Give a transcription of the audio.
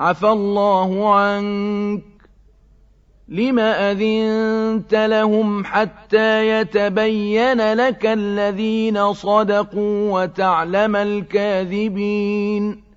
عفى الله عنك. لم أذنت لهم حتى يتبين لك الذين صدقوا وتعلم الكاذبين؟